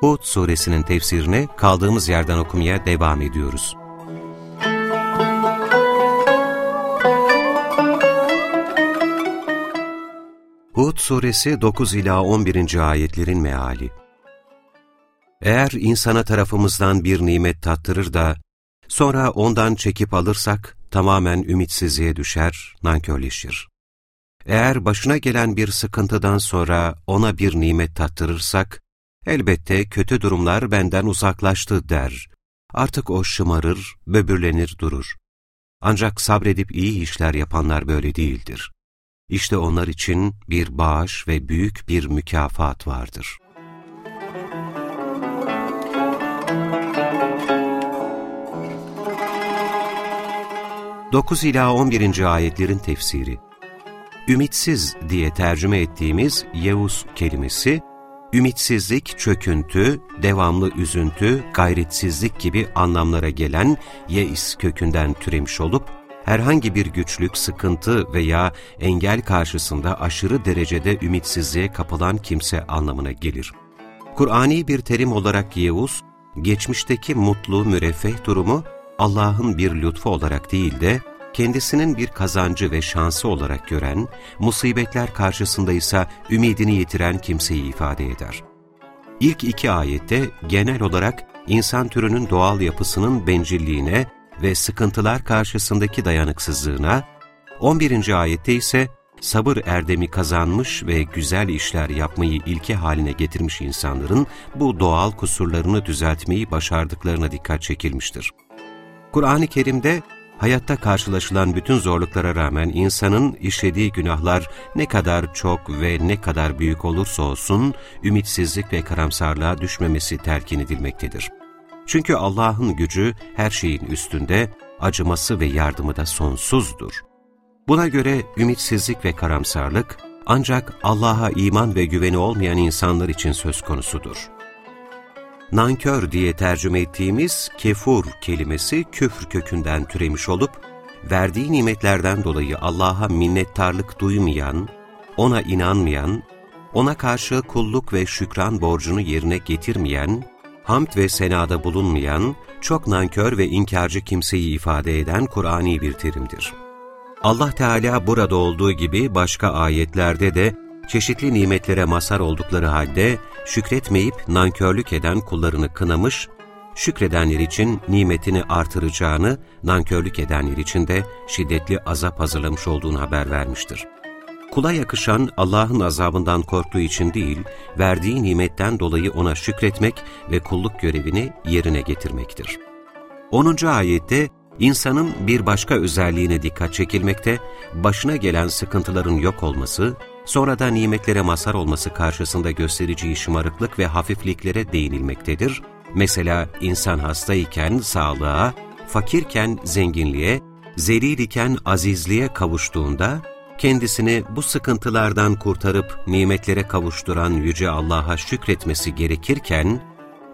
Hud suresinin tefsirini kaldığımız yerden okumaya devam ediyoruz. Hud suresi 9 ila 11. ayetlerin meali. Eğer insana tarafımızdan bir nimet tattırır da sonra ondan çekip alırsak tamamen ümitsizliğe düşer, nankörleşir. Eğer başına gelen bir sıkıntıdan sonra ona bir nimet tattırırsak, elbette kötü durumlar benden uzaklaştı der. Artık o şımarır, böbürlenir durur. Ancak sabredip iyi işler yapanlar böyle değildir. İşte onlar için bir bağış ve büyük bir mükafat vardır. Dokuz ila on birinci ayetlerin tefsiri Ümitsiz diye tercüme ettiğimiz Yevus kelimesi, ümitsizlik, çöküntü, devamlı üzüntü, gayretsizlik gibi anlamlara gelen yeis kökünden türemiş olup, herhangi bir güçlük, sıkıntı veya engel karşısında aşırı derecede ümitsizliğe kapılan kimse anlamına gelir. Kur'ani bir terim olarak Yevus, geçmişteki mutlu, müreffeh durumu Allah'ın bir lütfu olarak değil de, kendisinin bir kazancı ve şansı olarak gören, musibetler karşısında ise ümidini yitiren kimseyi ifade eder. İlk iki ayette genel olarak insan türünün doğal yapısının bencilliğine ve sıkıntılar karşısındaki dayanıksızlığına, 11. ayette ise sabır erdemi kazanmış ve güzel işler yapmayı ilke haline getirmiş insanların bu doğal kusurlarını düzeltmeyi başardıklarına dikkat çekilmiştir. Kur'an-ı Kerim'de hayatta karşılaşılan bütün zorluklara rağmen insanın işlediği günahlar ne kadar çok ve ne kadar büyük olursa olsun ümitsizlik ve karamsarlığa düşmemesi telkin edilmektedir. Çünkü Allah'ın gücü her şeyin üstünde, acıması ve yardımı da sonsuzdur. Buna göre ümitsizlik ve karamsarlık ancak Allah'a iman ve güveni olmayan insanlar için söz konusudur nankör diye tercüme ettiğimiz kefur kelimesi küfür kökünden türemiş olup, verdiği nimetlerden dolayı Allah'a minnettarlık duymayan, ona inanmayan, ona karşı kulluk ve şükran borcunu yerine getirmeyen, hamd ve senada bulunmayan, çok nankör ve inkarcı kimseyi ifade eden Kur'ani bir terimdir. Allah Teala burada olduğu gibi başka ayetlerde de çeşitli nimetlere mazhar oldukları halde şükretmeyip nankörlük eden kullarını kınamış, şükredenler için nimetini artıracağını, nankörlük edenler için de şiddetli azap hazırlamış olduğunu haber vermiştir. Kula yakışan Allah'ın azabından korktuğu için değil, verdiği nimetten dolayı ona şükretmek ve kulluk görevini yerine getirmektir. 10. ayette insanın bir başka özelliğine dikkat çekilmekte, başına gelen sıkıntıların yok olması, sonra da nimetlere mazhar olması karşısında göstereceği şımarıklık ve hafifliklere değinilmektedir. Mesela insan hastayken sağlığa, fakirken zenginliğe, zelil iken azizliğe kavuştuğunda, kendisini bu sıkıntılardan kurtarıp nimetlere kavuşturan Yüce Allah'a şükretmesi gerekirken,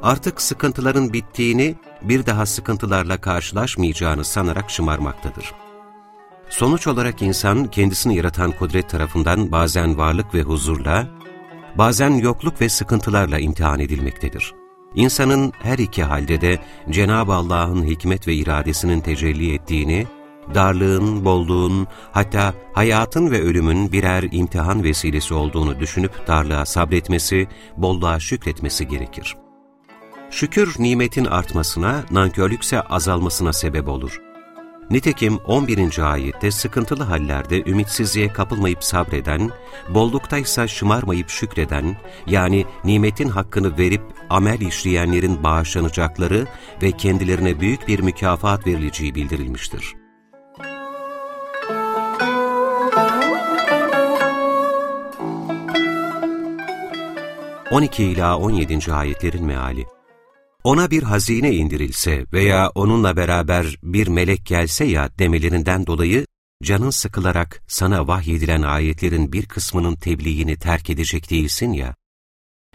artık sıkıntıların bittiğini, bir daha sıkıntılarla karşılaşmayacağını sanarak şımarmaktadır. Sonuç olarak insan kendisini yaratan kudret tarafından bazen varlık ve huzurla, bazen yokluk ve sıkıntılarla imtihan edilmektedir. İnsanın her iki halde de Cenab-ı Allah'ın hikmet ve iradesinin tecelli ettiğini, darlığın, bolluğun, hatta hayatın ve ölümün birer imtihan vesilesi olduğunu düşünüp darlığa sabretmesi, bolluğa şükretmesi gerekir. Şükür nimetin artmasına, nankörlükse azalmasına sebep olur. Nitekim 11. ayette sıkıntılı hallerde ümitsizliğe kapılmayıp sabreden, bolluktaysa şımarmayıp şükreden, yani nimetin hakkını verip amel işleyenlerin bağışlanacakları ve kendilerine büyük bir mükafat verileceği bildirilmiştir. 12 ila 17. ayetlerin meali. Ona bir hazine indirilse veya onunla beraber bir melek gelse ya demelerinden dolayı canın sıkılarak sana vahyedilen ayetlerin bir kısmının tebliğini terk edecek değilsin ya.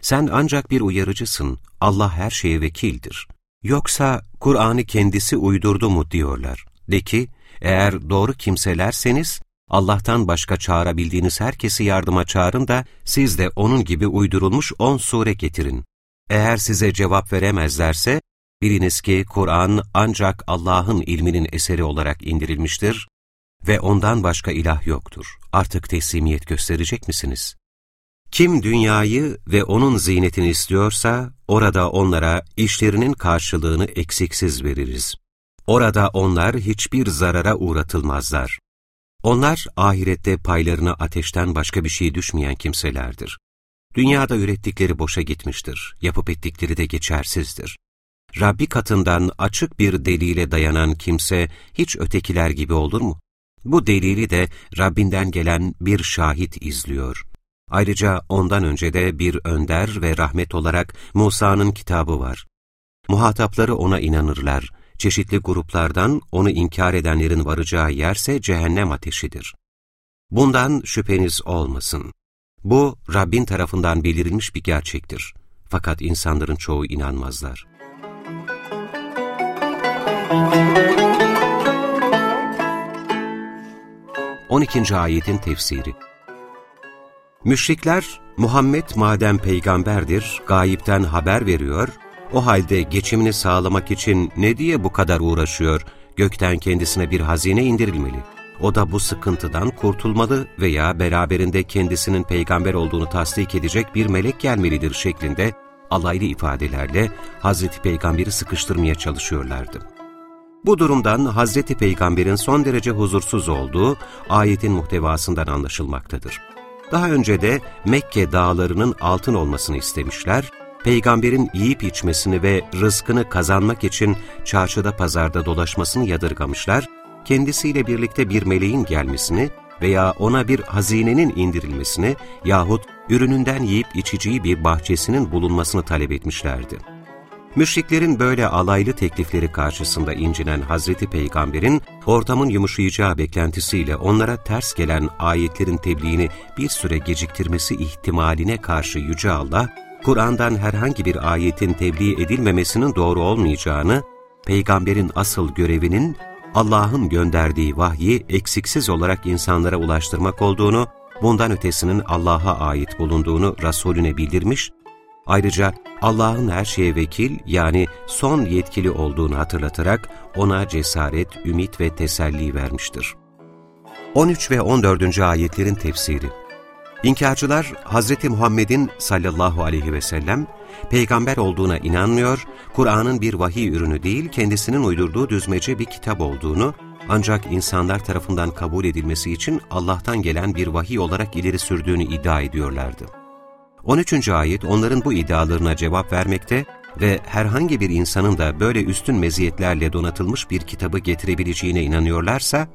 Sen ancak bir uyarıcısın, Allah her şeye vekildir. Yoksa Kur'an'ı kendisi uydurdu mu diyorlar. De ki, eğer doğru kimselerseniz, Allah'tan başka çağırabildiğiniz herkesi yardıma çağırın da siz de onun gibi uydurulmuş on sure getirin. Eğer size cevap veremezlerse, biliniz ki Kur'an ancak Allah'ın ilminin eseri olarak indirilmiştir ve ondan başka ilah yoktur. Artık teslimiyet gösterecek misiniz? Kim dünyayı ve onun zinetini istiyorsa, orada onlara işlerinin karşılığını eksiksiz veririz. Orada onlar hiçbir zarara uğratılmazlar. Onlar ahirette paylarına ateşten başka bir şey düşmeyen kimselerdir. Dünyada ürettikleri boşa gitmiştir, yapıp ettikleri de geçersizdir. Rabbi katından açık bir delile dayanan kimse hiç ötekiler gibi olur mu? Bu delili de Rabbinden gelen bir şahit izliyor. Ayrıca ondan önce de bir önder ve rahmet olarak Musa'nın kitabı var. Muhatapları ona inanırlar. Çeşitli gruplardan onu inkar edenlerin varacağı yerse cehennem ateşidir. Bundan şüpheniz olmasın. Bu, Rabbin tarafından belirtilmiş bir gerçektir. Fakat insanların çoğu inanmazlar. On ikinci ayetin tefsiri Müşrikler, Muhammed madem peygamberdir, gayipten haber veriyor, o halde geçimini sağlamak için ne diye bu kadar uğraşıyor, gökten kendisine bir hazine indirilmeli. O da bu sıkıntıdan kurtulmalı veya beraberinde kendisinin peygamber olduğunu tasdik edecek bir melek gelmelidir şeklinde alaylı ifadelerle Hazreti Peygamber'i sıkıştırmaya çalışıyorlardı. Bu durumdan Hazreti Peygamber'in son derece huzursuz olduğu ayetin muhtevasından anlaşılmaktadır. Daha önce de Mekke dağlarının altın olmasını istemişler, peygamberin yiyip içmesini ve rızkını kazanmak için çarşıda pazarda dolaşmasını yadırgamışlar, kendisiyle birlikte bir meleğin gelmesini veya ona bir hazinenin indirilmesini yahut ürününden yiyip içeceği bir bahçesinin bulunmasını talep etmişlerdi. Müşriklerin böyle alaylı teklifleri karşısında incinen Hazreti Peygamber'in ortamın yumuşayacağı beklentisiyle onlara ters gelen ayetlerin tebliğini bir süre geciktirmesi ihtimaline karşı Yüce Allah, Kur'an'dan herhangi bir ayetin tebliğ edilmemesinin doğru olmayacağını, Peygamber'in asıl görevinin Allah'ın gönderdiği vahyi eksiksiz olarak insanlara ulaştırmak olduğunu, bundan ötesinin Allah'a ait bulunduğunu Resulüne bildirmiş, ayrıca Allah'ın her şeye vekil yani son yetkili olduğunu hatırlatarak ona cesaret, ümit ve teselli vermiştir. 13 ve 14. ayetlerin tefsiri İnkarcılar Hz. Muhammed'in sallallahu aleyhi ve sellem peygamber olduğuna inanmıyor, Kur'an'ın bir vahiy ürünü değil kendisinin uydurduğu düzmece bir kitap olduğunu, ancak insanlar tarafından kabul edilmesi için Allah'tan gelen bir vahiy olarak ileri sürdüğünü iddia ediyorlardı. 13. ayet onların bu iddialarına cevap vermekte ve herhangi bir insanın da böyle üstün meziyetlerle donatılmış bir kitabı getirebileceğine inanıyorlarsa,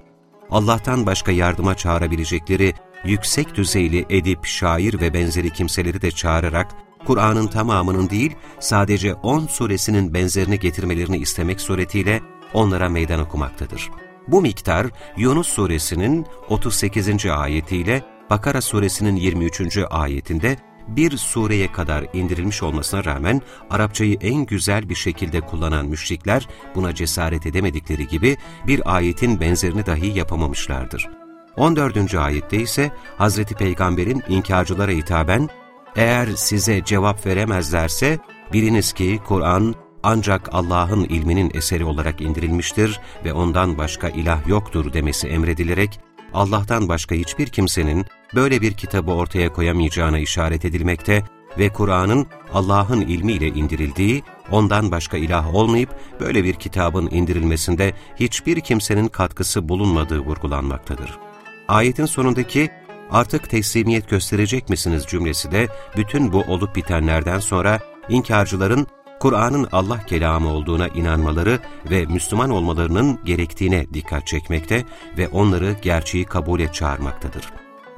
Allah'tan başka yardıma çağırabilecekleri yüksek düzeyli edip, şair ve benzeri kimseleri de çağırarak, Kur'an'ın tamamının değil, sadece 10 suresinin benzerini getirmelerini istemek suretiyle onlara meydan okumaktadır. Bu miktar Yunus suresinin 38. ayetiyle Bakara suresinin 23. ayetinde bir sureye kadar indirilmiş olmasına rağmen Arapçayı en güzel bir şekilde kullanan müşrikler buna cesaret edemedikleri gibi bir ayetin benzerini dahi yapamamışlardır. 14. ayette ise Hz. Peygamber'in inkarcılara hitaben, eğer size cevap veremezlerse biliniz ki Kur'an ancak Allah'ın ilminin eseri olarak indirilmiştir ve ondan başka ilah yoktur demesi emredilerek, Allah'tan başka hiçbir kimsenin böyle bir kitabı ortaya koyamayacağına işaret edilmekte ve Kur'an'ın Allah'ın ilmiyle indirildiği, ondan başka ilah olmayıp böyle bir kitabın indirilmesinde hiçbir kimsenin katkısı bulunmadığı vurgulanmaktadır. Ayetin sonundaki artık teslimiyet gösterecek misiniz cümlesi de bütün bu olup bitenlerden sonra inkarcıların Kur'an'ın Allah kelamı olduğuna inanmaları ve Müslüman olmalarının gerektiğine dikkat çekmekte ve onları gerçeği kabule çağırmaktadır.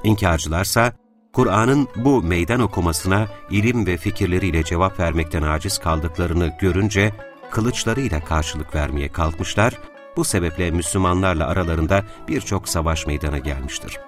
İnkarcılarsa, Kur'an'ın bu meydan okumasına ilim ve fikirleriyle cevap vermekten aciz kaldıklarını görünce kılıçlarıyla karşılık vermeye kalkmışlar, bu sebeple Müslümanlarla aralarında birçok savaş meydana gelmiştir.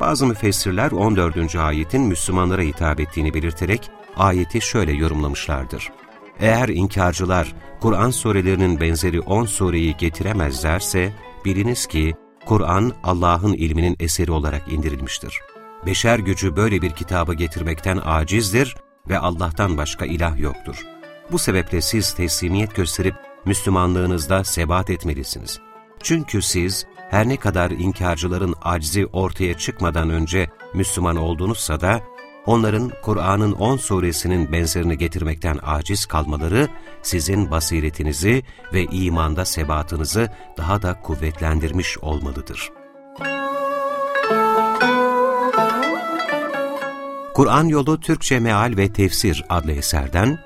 Bazı müfessirler 14. ayetin Müslümanlara hitap ettiğini belirterek ayeti şöyle yorumlamışlardır. Eğer inkarcılar Kur'an surelerinin benzeri 10 sureyi getiremezlerse biliniz ki Kur'an Allah'ın ilminin eseri olarak indirilmiştir. Beşer gücü böyle bir kitabı getirmekten acizdir ve Allah'tan başka ilah yoktur. Bu sebeple siz teslimiyet gösterip Müslümanlığınızda sebat etmelisiniz. Çünkü siz her ne kadar inkarcıların aczi ortaya çıkmadan önce Müslüman oldunuzsa da onların Kur'an'ın 10 suresinin benzerini getirmekten aciz kalmaları sizin basiretinizi ve imanda sebatınızı daha da kuvvetlendirmiş olmalıdır. Kur'an Yolu Türkçe Meal ve Tefsir adlı eserden